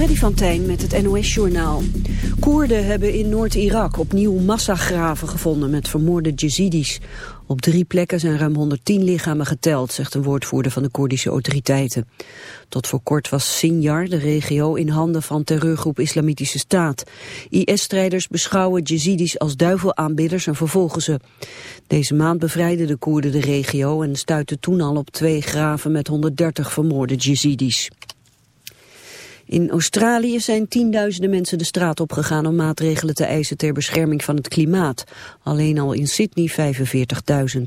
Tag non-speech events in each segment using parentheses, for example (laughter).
Freddy van Tijn met het NOS-journaal. Koerden hebben in Noord-Irak opnieuw massagraven gevonden met vermoorde Jezidis. Op drie plekken zijn ruim 110 lichamen geteld, zegt een woordvoerder van de Koerdische autoriteiten. Tot voor kort was Sinjar, de regio, in handen van terreurgroep Islamitische Staat. IS-strijders beschouwen Jezidis als duivelaanbidders en vervolgen ze. Deze maand bevrijden de Koerden de regio en stuitten toen al op twee graven met 130 vermoorde Jezidis. In Australië zijn tienduizenden mensen de straat opgegaan om maatregelen te eisen ter bescherming van het klimaat. Alleen al in Sydney 45.000.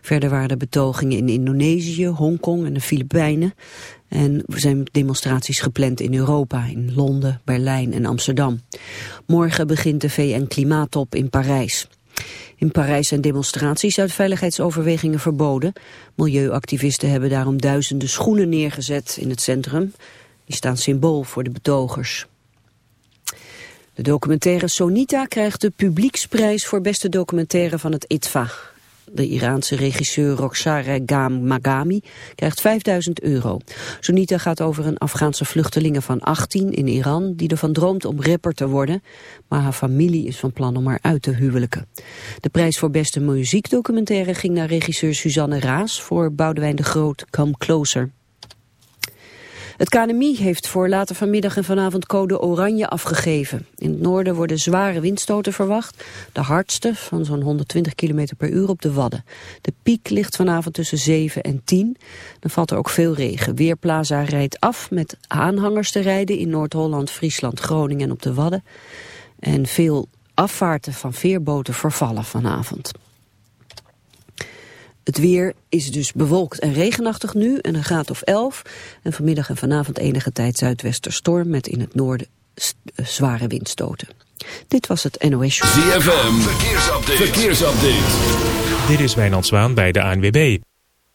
Verder waren er betogingen in Indonesië, Hongkong en de Filipijnen. En er zijn demonstraties gepland in Europa, in Londen, Berlijn en Amsterdam. Morgen begint de VN-klimaattop in Parijs. In Parijs zijn demonstraties uit veiligheidsoverwegingen verboden. Milieuactivisten hebben daarom duizenden schoenen neergezet in het centrum. Die staan symbool voor de betogers. De documentaire Sonita krijgt de publieksprijs voor beste documentaire van het ITVA. De Iraanse regisseur Roxara Gam Magami krijgt 5000 euro. Sonita gaat over een Afghaanse vluchtelinge van 18 in Iran... die ervan droomt om rapper te worden, maar haar familie is van plan om haar uit te huwelijken. De prijs voor beste muziekdocumentaire ging naar regisseur Suzanne Raas... voor Boudewijn de Groot Come Closer. Het KNMI heeft voor later vanmiddag en vanavond code oranje afgegeven. In het noorden worden zware windstoten verwacht. De hardste, van zo'n 120 km per uur, op de Wadden. De piek ligt vanavond tussen 7 en 10. Dan valt er ook veel regen. Weerplaza rijdt af met aanhangers te rijden in Noord-Holland, Friesland, Groningen en op de Wadden. En veel afvaarten van veerboten vervallen vanavond. Het weer is dus bewolkt en regenachtig nu en een graad of 11. En vanmiddag en vanavond enige tijd zuidwesterstorm met in het noorden eh, zware windstoten. Dit was het NOS Show. ZFM, verkeersupdate. verkeersupdate. Dit is Wijnand Zwaan bij de ANWB.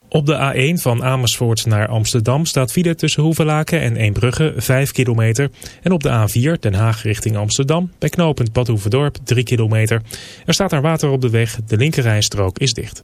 Op de A1 van Amersfoort naar Amsterdam staat file tussen Hoevelaken en Eembrugge 5 kilometer. En op de A4 Den Haag richting Amsterdam bij knooppunt Badhoevedorp 3 kilometer. Er staat daar water op de weg, de linkerrijstrook is dicht.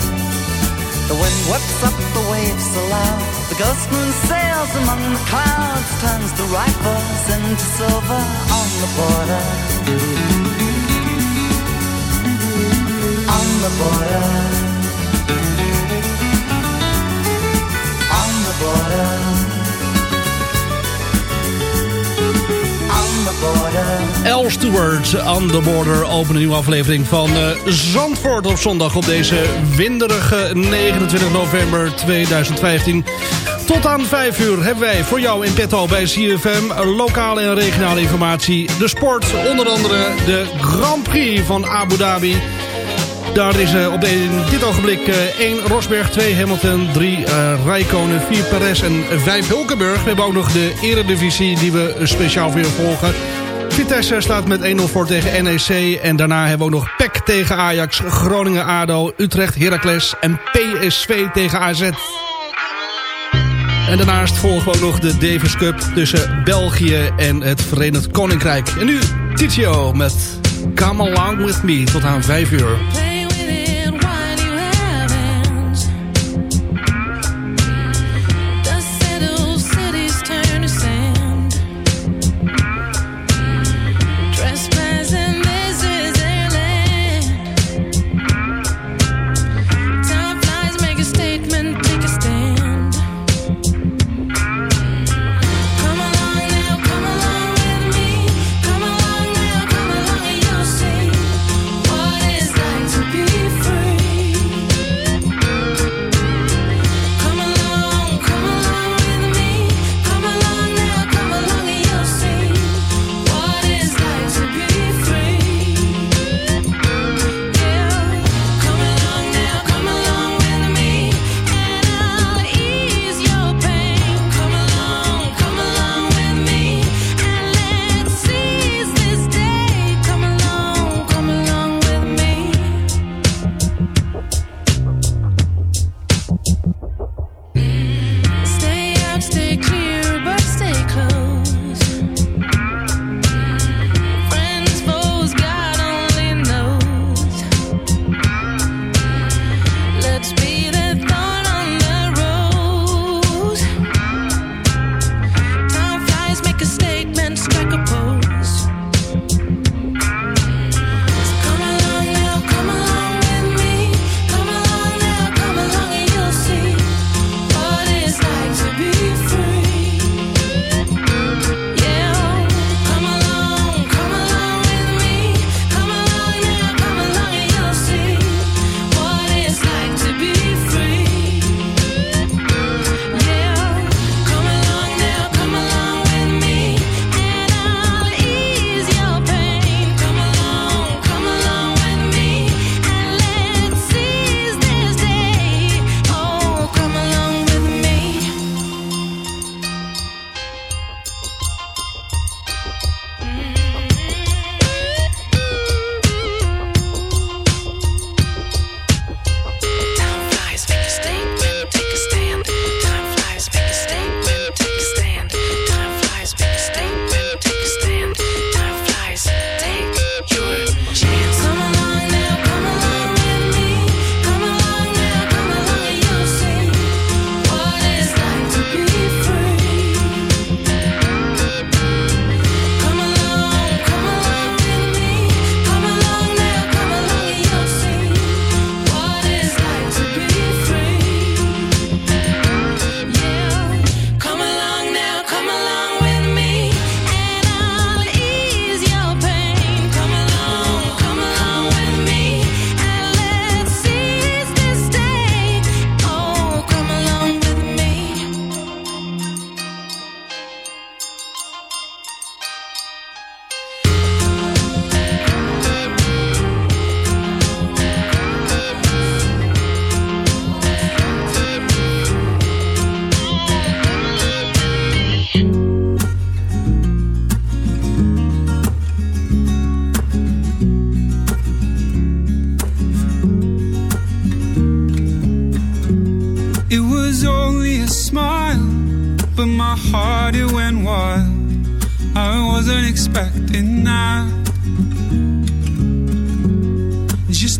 The wind whips up the waves so loud. The ghost moon sails among the clouds, turns the rifles into silver on the border. On the border. On the border. El Stewart on the Border opent een nieuwe aflevering van uh, Zandvoort op zondag op deze winderige 29 november 2015. Tot aan 5 uur hebben wij voor jou in petto bij CFM lokale en regionale informatie. De sport, onder andere de Grand Prix van Abu Dhabi. Daar is uh, op dit ogenblik uh, 1 Rosberg, 2 Hamilton, 3 uh, Rijkonen, 4 Perez en 5 Hulkenburg. We hebben ook nog de eredivisie die we speciaal voor je volgen. Vitesse staat met 1-0 voor tegen NEC. En daarna hebben we ook nog PEC tegen Ajax, Groningen ADO, Utrecht Heracles en PSV tegen AZ. En daarnaast volgen we ook nog de Davis Cup tussen België en het Verenigd Koninkrijk. En nu Titio met Come Along With Me tot aan 5 uur.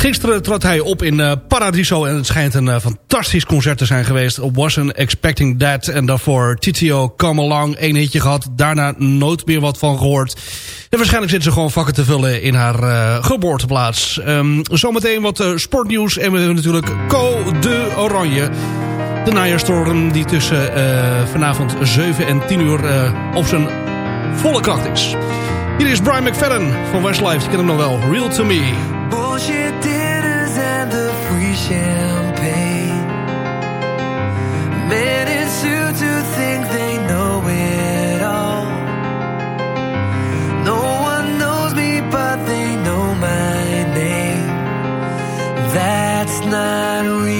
Gisteren trad hij op in uh, Paradiso en het schijnt een uh, fantastisch concert te zijn geweest. Wasn't Expecting That en daarvoor TTO Come Along, één hitje gehad. Daarna nooit meer wat van gehoord. En waarschijnlijk zit ze gewoon vakken te vullen in haar uh, geboorteplaats. Um, zometeen wat sportnieuws en we hebben natuurlijk Co de Oranje. De najaarstorm die tussen vanavond 7 en 10 uur op zijn volle kracht is. Hier is Brian McFadden van Westlife. Je kent hem nog wel. Real to me. Champagne. Think they know it all. No one knows me, but they know my name. That's not real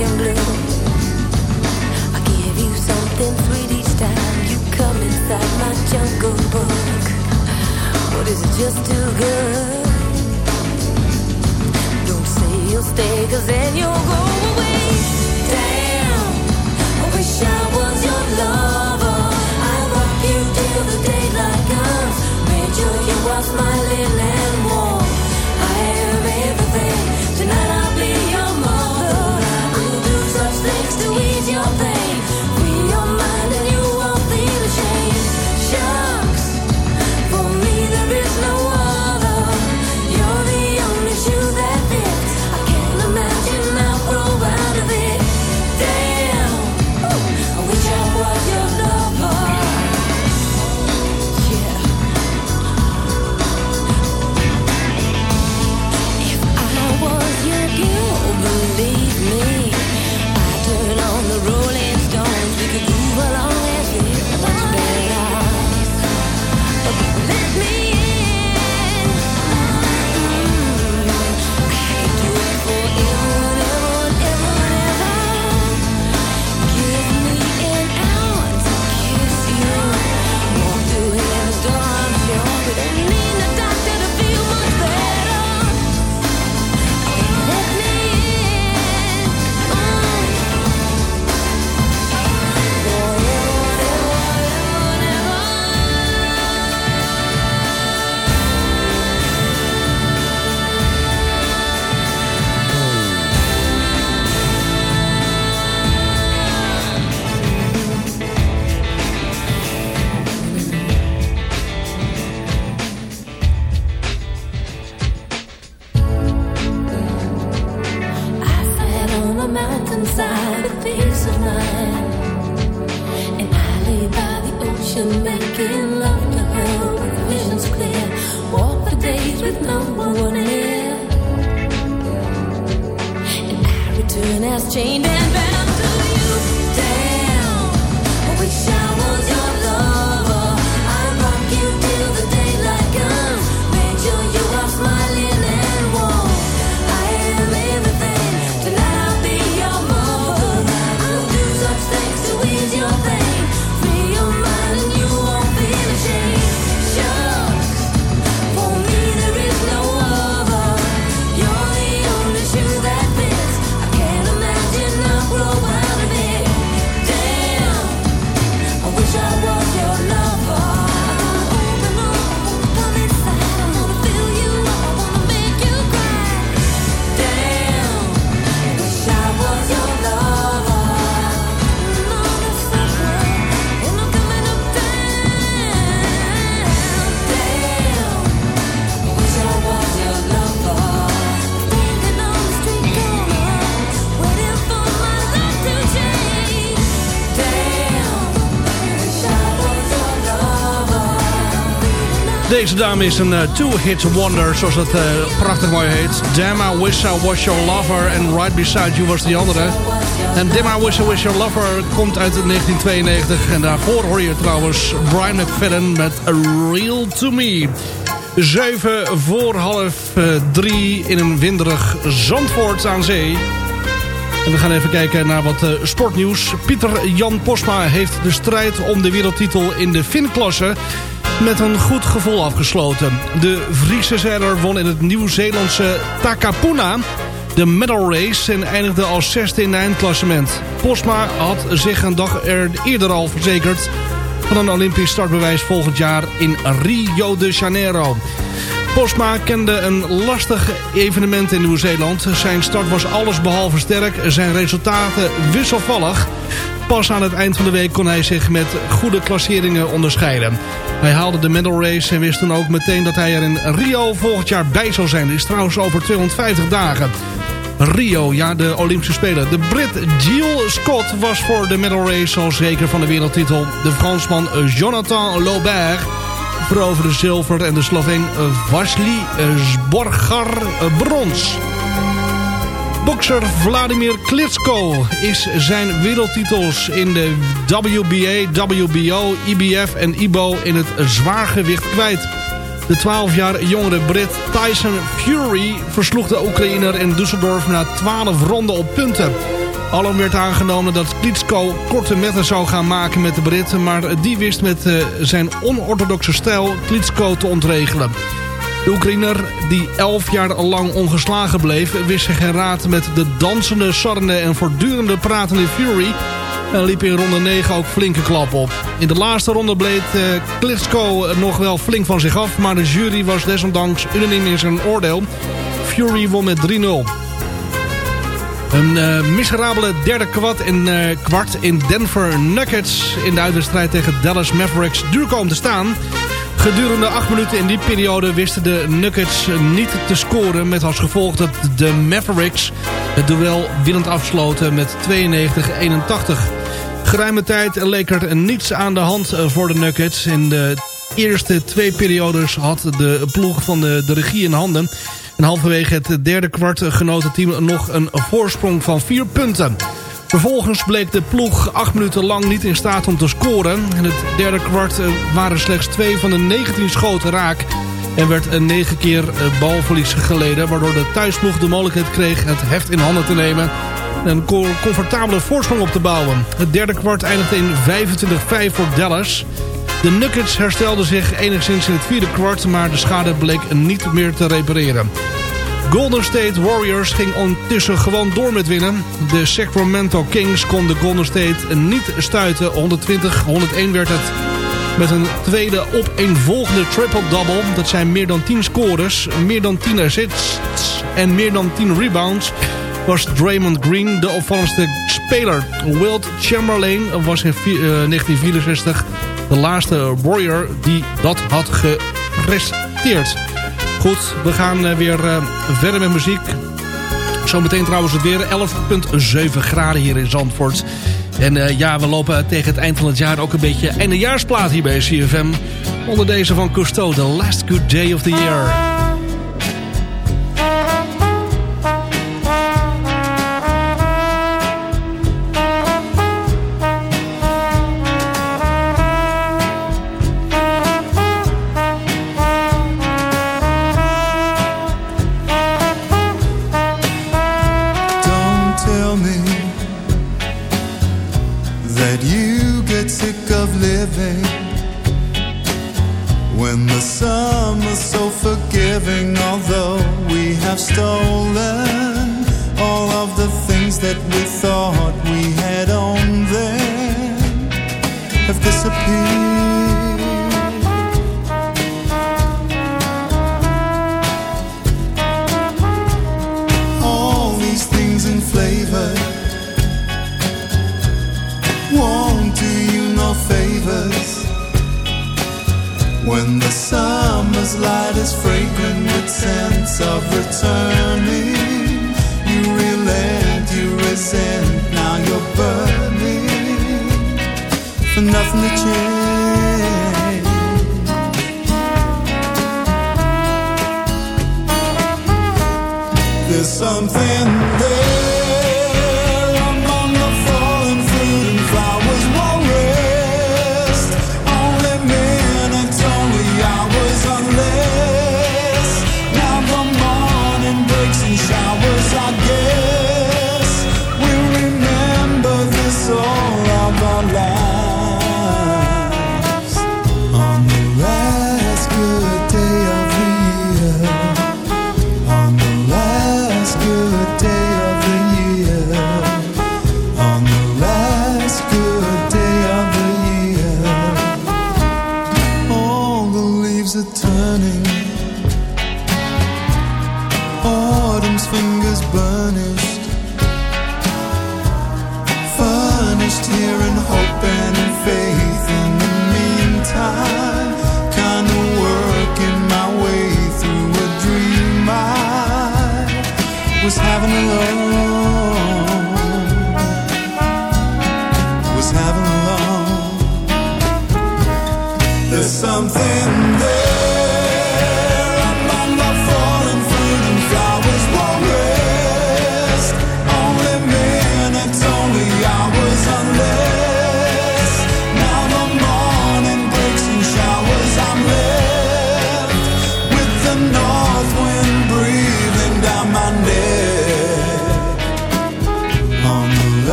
I give you something sweet each time you come inside my jungle book. What is it just too good? Don't say you'll stay, cause then you'll go away. Damn, I wish I was your lover. I you till the daylight comes. Sure you are Deze dame is een uh, two-hit wonder, zoals het uh, prachtig mooi heet. Damn I Was Your Lover en Right Beside You was die andere. En Damn I Was Your Lover komt uit 1992. En daarvoor hoor je trouwens Brian McFadden met A Real To Me. Zeven voor half uh, drie in een winderig Zandvoort aan zee. En we gaan even kijken naar wat sportnieuws. Pieter Jan Posma heeft de strijd om de wereldtitel in de Fin-klasse met een goed gevoel afgesloten. De Friese zeiler won in het Nieuw-Zeelandse Takapuna de medal race en eindigde als zesde in het eindklassement. Posma had zich een dag er eerder al verzekerd van een Olympisch startbewijs volgend jaar in Rio de Janeiro. Posma kende een lastig evenement in Nieuw-Zeeland. Zijn start was allesbehalve sterk, zijn resultaten wisselvallig. Pas aan het eind van de week kon hij zich met goede klasseringen onderscheiden. Hij haalde de medal race en wist toen ook meteen dat hij er in Rio volgend jaar bij zou zijn. Dat is trouwens over 250 dagen. Rio, ja, de Olympische Spelen. De Brit Jill Scott was voor de medal race al zeker van de wereldtitel. De Fransman Jonathan Laubert veroverde zilver en de Sloveen Vasily Sborgar brons. Bokser Vladimir Klitschko is zijn wereldtitels in de WBA, WBO, IBF en IBO in het zwaargewicht kwijt. De 12 jaar jongere Brit Tyson Fury versloeg de Oekraïner in Düsseldorf na 12 ronden op punten. Allen werd aangenomen dat Klitschko korte metten zou gaan maken met de Britten... maar die wist met uh, zijn onorthodoxe stijl Klitschko te ontregelen. De Oekraïner, die 11 jaar lang ongeslagen bleef... wist zich raad met de dansende, sarrende en voortdurende pratende Fury... en liep in ronde 9 ook flinke klap op. In de laatste ronde bleef uh, Klitschko nog wel flink van zich af... maar de jury was desondanks unaniem in zijn oordeel. Fury won met 3-0. Een uh, miserabele derde kwart in, uh, kwart in Denver Nuggets in de uitwedstrijd tegen Dallas Mavericks duur komen te staan. Gedurende acht minuten in die periode wisten de Nuggets niet te scoren... met als gevolg dat de Mavericks het duel winnend afsloten met 92-81. Geruime tijd leek er niets aan de hand voor de Nuggets. In de eerste twee periodes had de ploeg van de, de regie in handen... En halverwege het derde kwart genoot het team nog een voorsprong van vier punten. Vervolgens bleek de ploeg acht minuten lang niet in staat om te scoren. In het derde kwart waren slechts twee van de 19 schoten raak. En werd een negen keer balverlies geleden. Waardoor de thuisploeg de mogelijkheid kreeg het heft in handen te nemen. En een comfortabele voorsprong op te bouwen. Het derde kwart eindigde in 25-5 voor Dallas. De Nuggets herstelden zich enigszins in het vierde kwart, maar de schade bleek niet meer te repareren. Golden State Warriors ging ondertussen gewoon door met winnen. De Sacramento Kings kon de Golden State niet stuiten. 120-101 werd het met een tweede opeenvolgende triple-double. Dat zijn meer dan 10 scores, meer dan 10 assists en meer dan 10 rebounds was Draymond Green de opvallendste speler. Wilt Chamberlain was in 1964 de laatste Warrior die dat had gepresteerd. Goed, we gaan uh, weer uh, verder met muziek. Zometeen trouwens het weer 11,7 graden hier in Zandvoort. En uh, ja, we lopen tegen het eind van het jaar ook een beetje eindejaarsplaat hier bij CFM. Onder deze van Cousteau, The Last Good Day of the Year.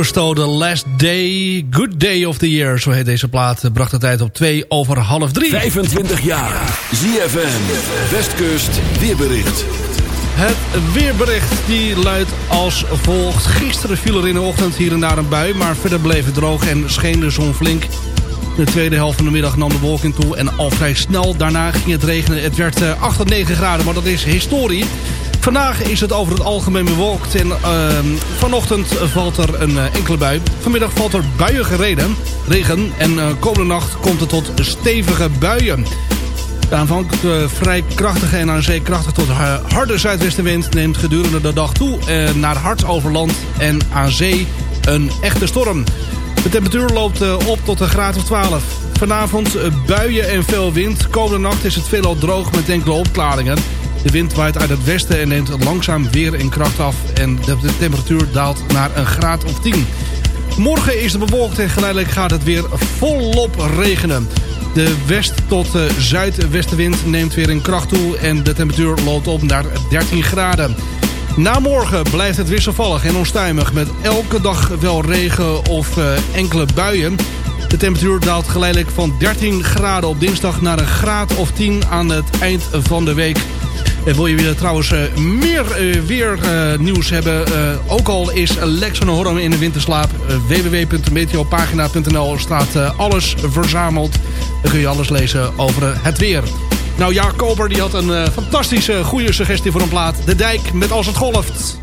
Cousteau, The Last Day, Good Day of the Year. Zo heet deze plaat. Bracht de tijd op 2 over half 3. 25 jaar. ZFM. Westkust. Weerbericht. Het weerbericht die luidt als volgt. Gisteren viel er in de ochtend hier en daar een bui. Maar verder bleef het droog en scheen de zon flink. De tweede helft van de middag nam de wolking toe en al vrij snel daarna ging het regenen. Het werd 8 tot 9 graden, maar dat is historie. Vandaag is het over het algemeen bewolkt en uh, vanochtend valt er een uh, enkele bui. Vanmiddag valt er buiige regen, regen en uh, komende nacht komt het tot stevige buien. De aanvankelijk uh, vrij krachtige en aan zee krachtig tot harde zuidwestenwind neemt gedurende de dag toe naar hard over land en aan zee een echte storm. De temperatuur loopt op tot een graad of 12. Vanavond buien en veel wind. Komende nacht is het veelal droog met enkele opklaringen. De wind waait uit het westen en neemt langzaam weer in kracht af. En de temperatuur daalt naar een graad of 10. Morgen is het bewolkt en geleidelijk gaat het weer volop regenen. De west- tot zuidwestenwind neemt weer in kracht toe en de temperatuur loopt op naar 13 graden. Na morgen blijft het wisselvallig en onstuimig met elke dag wel regen of uh, enkele buien. De temperatuur daalt geleidelijk van 13 graden op dinsdag naar een graad of 10 aan het eind van de week. En wil je weer, trouwens meer weer nieuws hebben... ook al is Lex van Horm in de winterslaap... www.meteopagina.nl staat alles verzameld. Dan kun je alles lezen over het weer. Nou, Jaak Koper die had een fantastische goede suggestie voor een plaat. De dijk met Als het golft.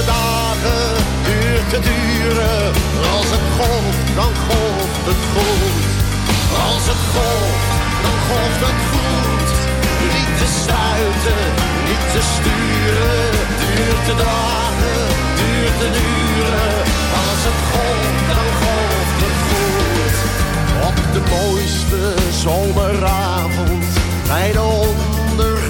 Te dagen, te duren. Als het golft, dan golft het goed. Als het golft, dan golft het goed. Niet te stuiten, niet te sturen. Duurt te dagen, duurt te duren. Als het golft, dan golft het goed. Op de mooiste zomeravond, bij de ondergaande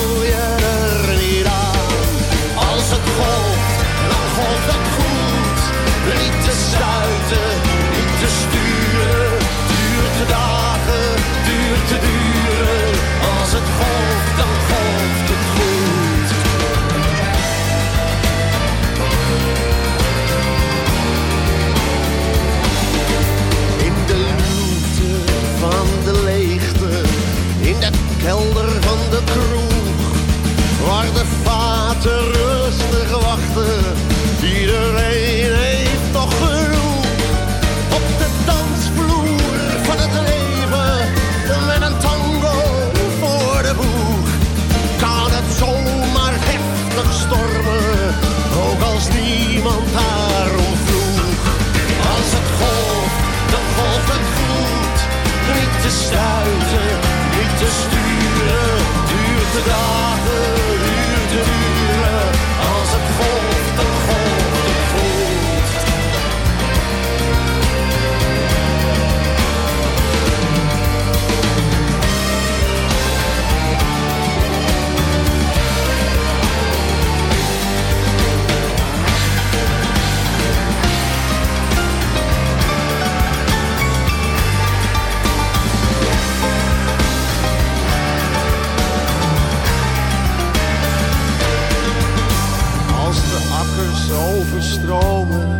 kelder van de kroeg, waar de vaten rustig wachten, iedereen heeft nog genoeg. Op de dansvloer van het leven, met een tango voor de boeg, kan het zomaar heftig stormen, ook als niemand daarom vroeg. Als het golft, dan golft het goed, niet te sturen, de overstromen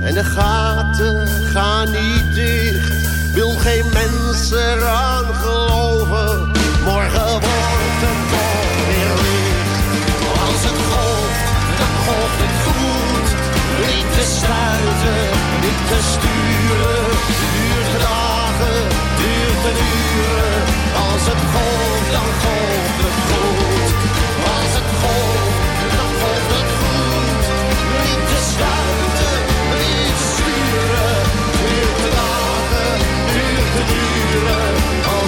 en de gaten gaan niet dicht, wil geen mens eraan geloven. Morgen wordt het toch weer licht. Als het golft, dan golft het goed. Niet te stuiten, niet te sturen. Duurt de dagen, duurt de uren. Als het golft, dan golft het goed.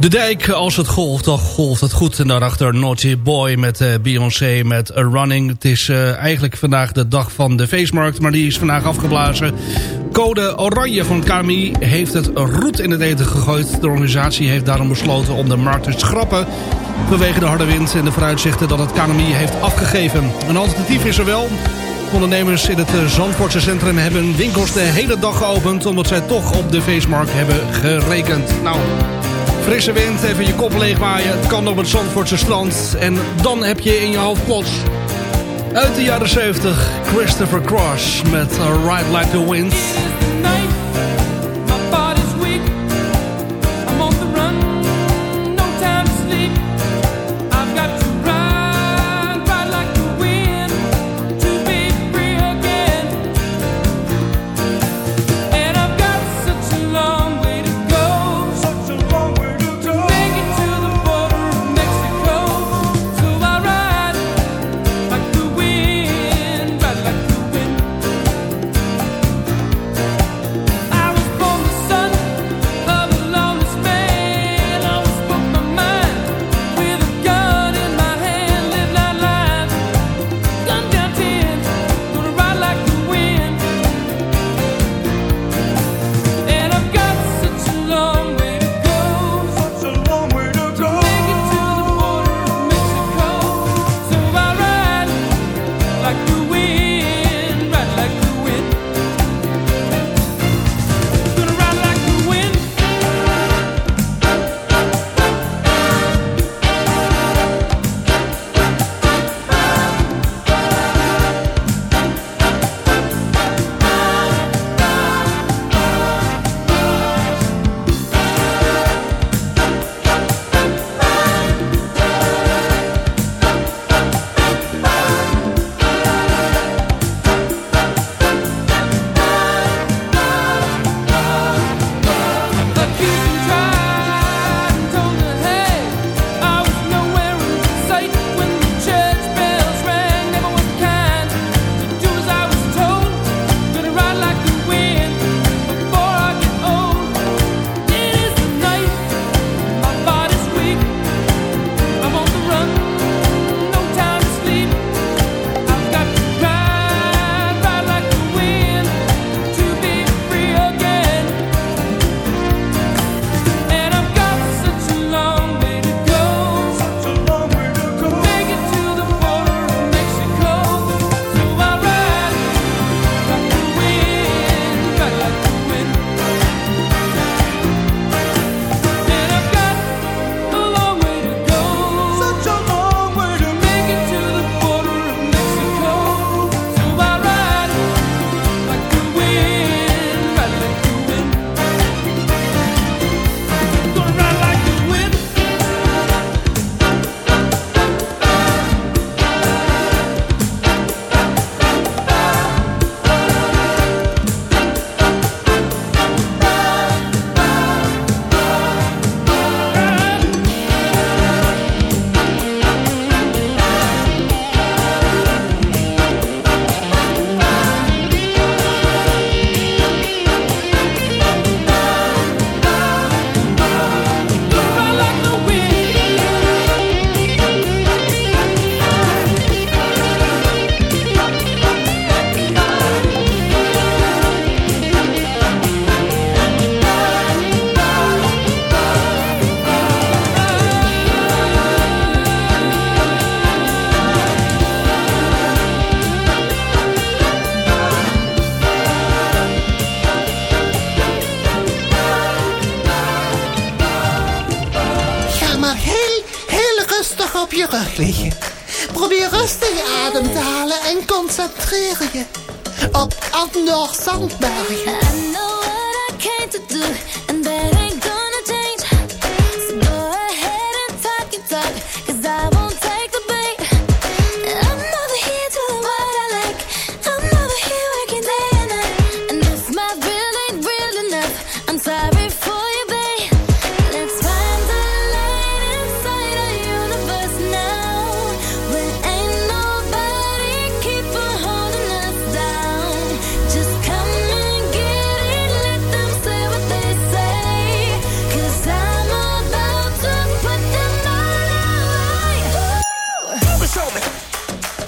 De dijk, als het golft, dan golft het goed. En daarachter Naughty Boy met uh, Beyoncé met A Running. Het is uh, eigenlijk vandaag de dag van de feestmarkt, maar die is vandaag afgeblazen. Code Oranje van KMI heeft het roet in het eten gegooid. De organisatie heeft daarom besloten om de markt te schrappen... vanwege de harde wind en de vooruitzichten dat het KMI heeft afgegeven. Een alternatief is er wel... Ondernemers in het Zandvoortse centrum hebben winkels de hele dag geopend... omdat zij toch op de feestmarkt hebben gerekend. Nou, frisse wind, even je kop leegwaaien. Het kan op het Zandvoortse strand. En dan heb je in je hoofd plots... Uit de jaren 70, Christopher Cross met Ride Like the Wind.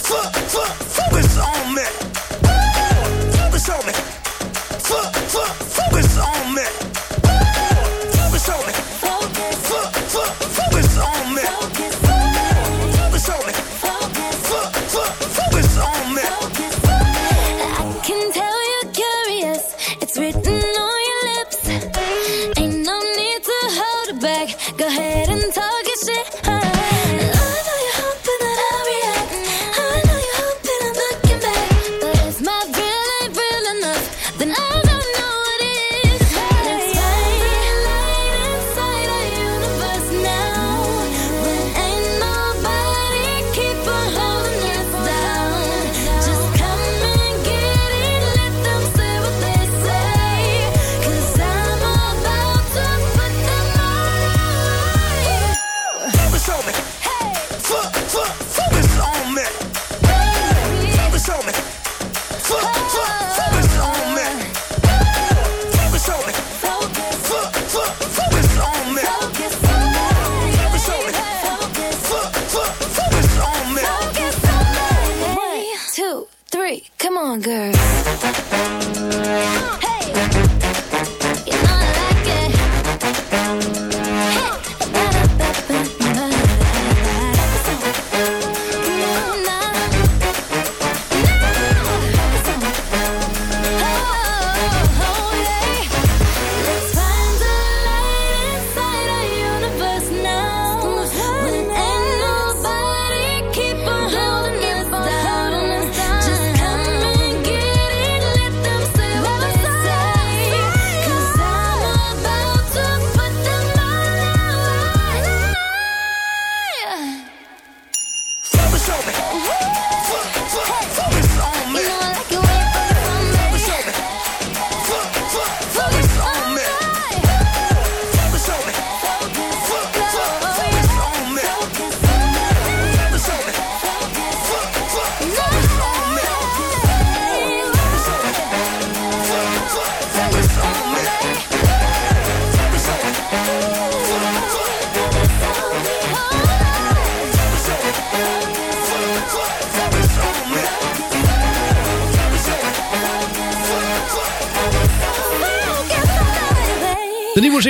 Focus on me. Focus on me. Focus on me.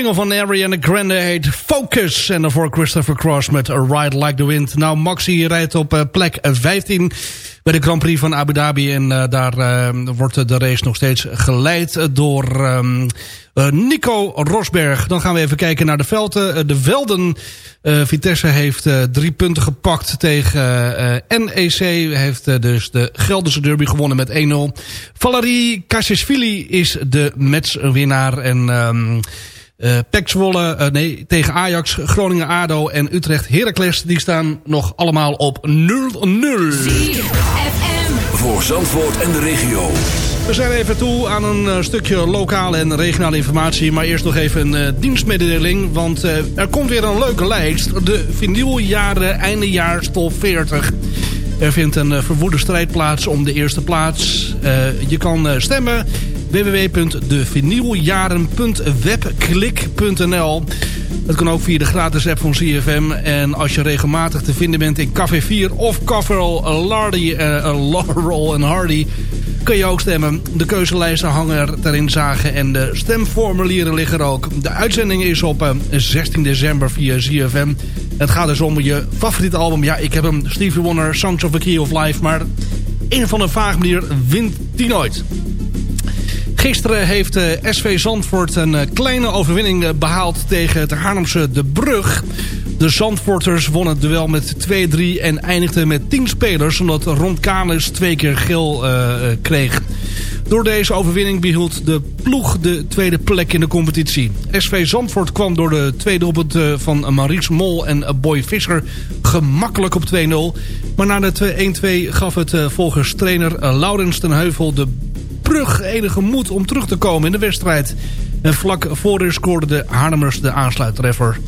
Single van Ariana Grande heet Focus. En daarvoor Christopher Cross met A Ride Like the Wind. Nou, Maxi rijdt op eh, plek 15 bij de Grand Prix van Abu Dhabi. En eh, daar eh, wordt de race nog steeds geleid door ehm, eh, Nico Rosberg. Dan gaan we even kijken naar de velden. De velden. Vitesse heeft drie punten gepakt tegen NEC. Heeft dus de Gelderse derby gewonnen met 1-0. Valerie Kassisvili is de matchwinnaar. En... ehm Pek Zwolle, eh, nee, tegen Ajax, Groningen ADO en Utrecht Heracles... die staan nog allemaal op 0-0. Voor Zandvoort en de regio. We zijn even toe aan een eh, stukje lokale en regionale informatie. Maar eerst nog even een eh, dienstmededeling. Want er komt weer een leuke lijst. De vinyljaren eindejaars top 40. Er vindt een verwoede strijd plaats om de eerste plaats. Je kan stemmen www.devinyljaren.webklik.nl Dat kan ook via de gratis app van CFM. En als je regelmatig te vinden bent in Café 4 of Café Lardy, eh, Laurel (laughs) en Hardy... kun je ook stemmen. De keuzelijsten hangen er ter inzage en de stemformulieren liggen er ook. De uitzending is op eh, 16 december via CFM. Het gaat dus om je favoriete album. Ja, ik heb hem, Stevie Wonder, Songs of a Key of Life. Maar een van een vaag manier wint die nooit. Gisteren heeft eh, SV Zandvoort een eh, kleine overwinning eh, behaald tegen het Haarlemse De Brug. De Zandvoorters wonnen het duel met 2-3 en eindigden met 10 spelers... omdat Ron Kalis twee keer geel kreeg. Door deze overwinning behield de ploeg de tweede plek in de competitie. SV Zandvoort kwam door de twee doelpunten van Maurice Mol en Boy Visser gemakkelijk op 2-0. Maar na de 1-2 gaf het volgens trainer Laurens ten Heuvel de Brug enige moed om terug te komen in de wedstrijd. En vlak voor scoorde de Haarlemers de aansluittreffer.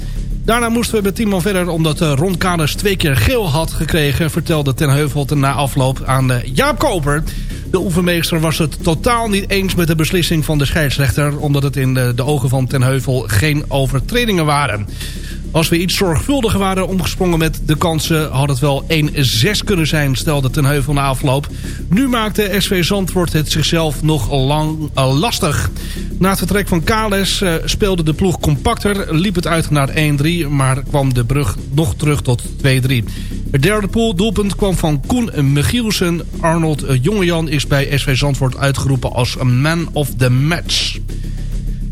Daarna moesten we met 10 man verder omdat eh, Ron Kaders twee keer geel had gekregen... vertelde Ten Heuvel ten na afloop aan eh, Jaap Koper. De oefenmeester was het totaal niet eens met de beslissing van de scheidsrechter... omdat het in de, de ogen van Ten Heuvel geen overtredingen waren. Als we iets zorgvuldiger waren omgesprongen met de kansen... had het wel 1-6 kunnen zijn, stelde ten heuvel na afloop. Nu maakte SV Zandvoort het zichzelf nog lang uh, lastig. Na het vertrek van Kales uh, speelde de ploeg compacter... liep het uit naar 1-3, maar kwam de brug nog terug tot 2-3. Het derde pool doelpunt kwam van Koen Michielsen. Arnold Jongejan is bij SV Zandvoort uitgeroepen als man of the match.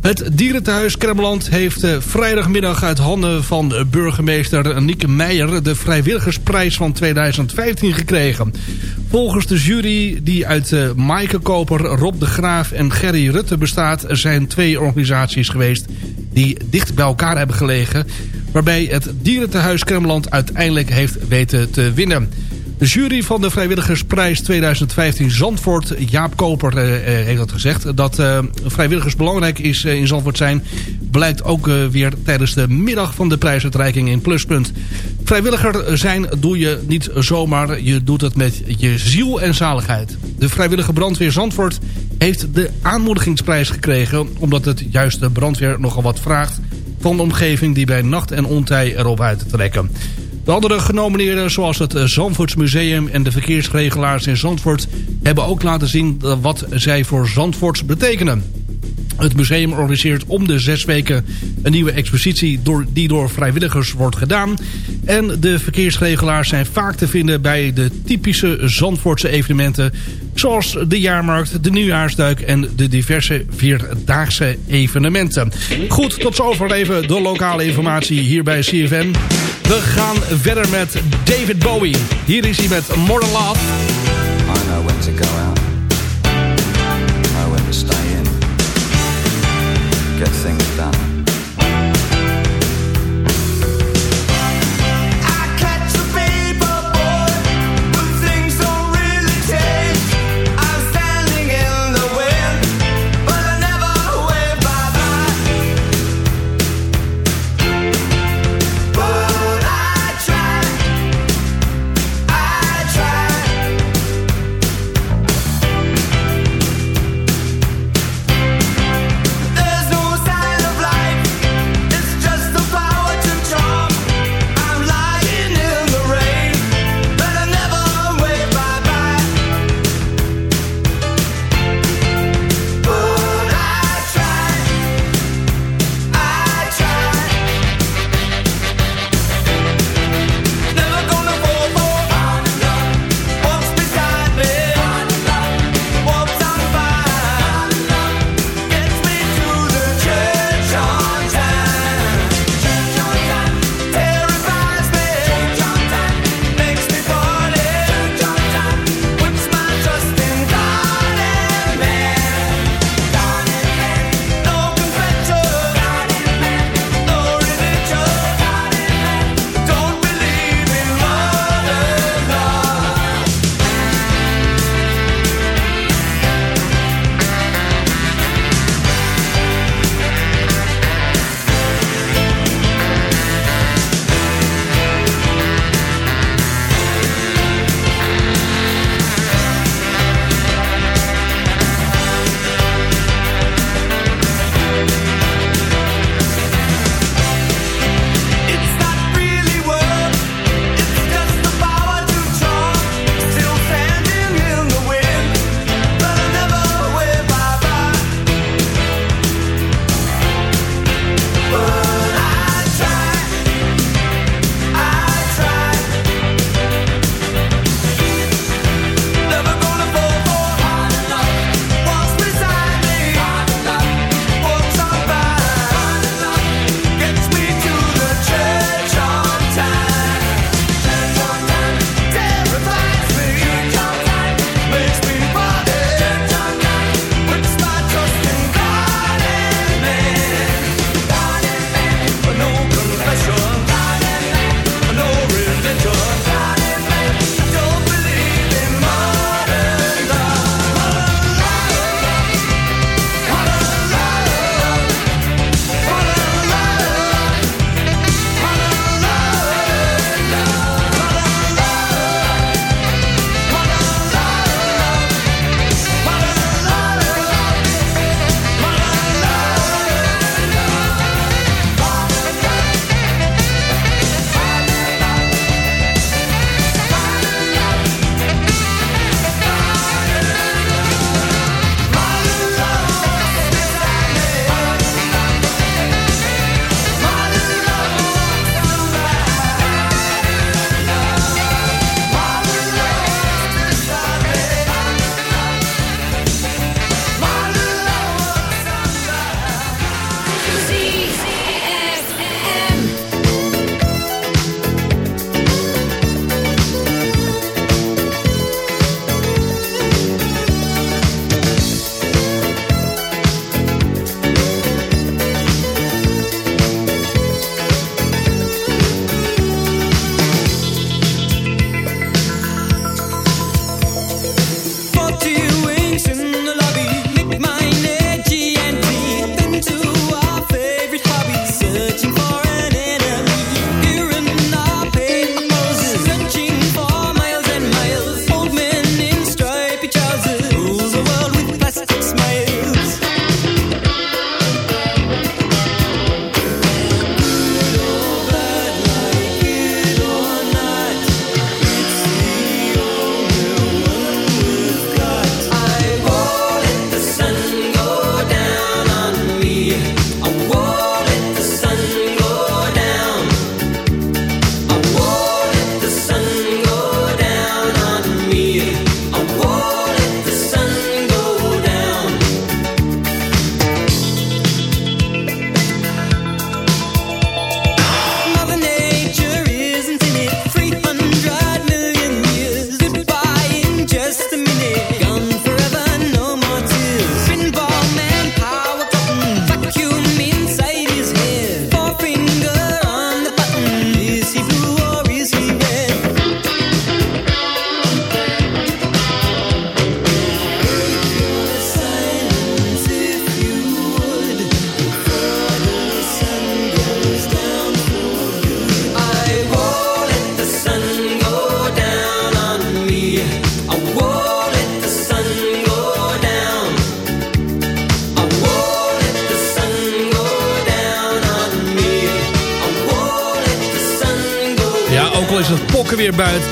Het dierentehuis Kremmeland heeft uh, vrijdagmiddag uit handen van burgemeester Nieke Meijer... de vrijwilligersprijs van 2015 gekregen. Volgens de jury die uit uh, Maaike Koper, Rob de Graaf en Gerry Rutte bestaat... zijn twee organisaties geweest die dicht bij elkaar hebben gelegen... waarbij het dierentehuis Kremmeland uiteindelijk heeft weten te winnen... De jury van de Vrijwilligersprijs 2015 Zandvoort, Jaap Koper, eh, eh, heeft dat gezegd. Dat eh, vrijwilligers belangrijk is in Zandvoort zijn... blijkt ook weer tijdens de middag van de prijsuitreiking in Pluspunt. Vrijwilliger zijn doe je niet zomaar. Je doet het met je ziel en zaligheid. De vrijwillige brandweer Zandvoort heeft de aanmoedigingsprijs gekregen... omdat het juist de brandweer nogal wat vraagt van de omgeving die bij nacht en ontij erop uit te trekken. De andere genomineerden, zoals het eh, Zandvoortsmuseum en de verkeersregelaars in Zandvoort... hebben ook laten zien wat zij voor Zandvoorts betekenen. Het museum organiseert om de zes weken een nieuwe expositie door, die door vrijwilligers wordt gedaan. En de verkeersregelaars zijn vaak te vinden bij de typische Zandvoortse evenementen... zoals de jaarmarkt, de nieuwjaarsduik en de diverse vierdaagse evenementen. Goed, tot zover even de lokale informatie hier bij CFM. We gaan verder met David Bowie. Hier is hij met More Love.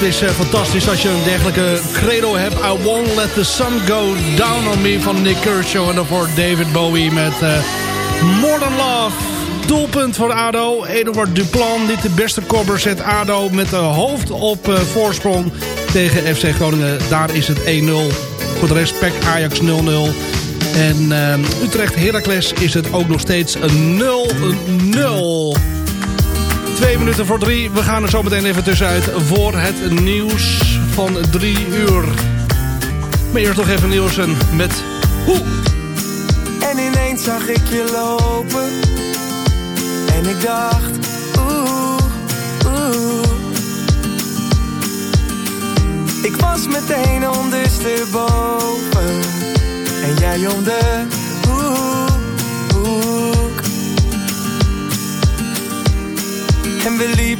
Het is uh, fantastisch als je een dergelijke credo hebt. I won't let the sun go down on me van Nick Kershaw. En daarvoor David Bowie met uh, More Than Love. Doelpunt voor ADO. Eduard Duplan, niet de beste kobber, zet ADO met de hoofd op uh, voorsprong tegen FC Groningen. Daar is het 1-0. Voor de rest PEC Ajax 0-0. En Utrecht Heracles is het ook nog steeds 0-0. Twee minuten voor drie. We gaan er zo meteen even tussenuit voor het nieuws van drie uur. Maar eerst nog even Nielsen met Hoe. En ineens zag ik je lopen. En ik dacht, oeh, oeh. Ik was meteen ondersteboven. En jij om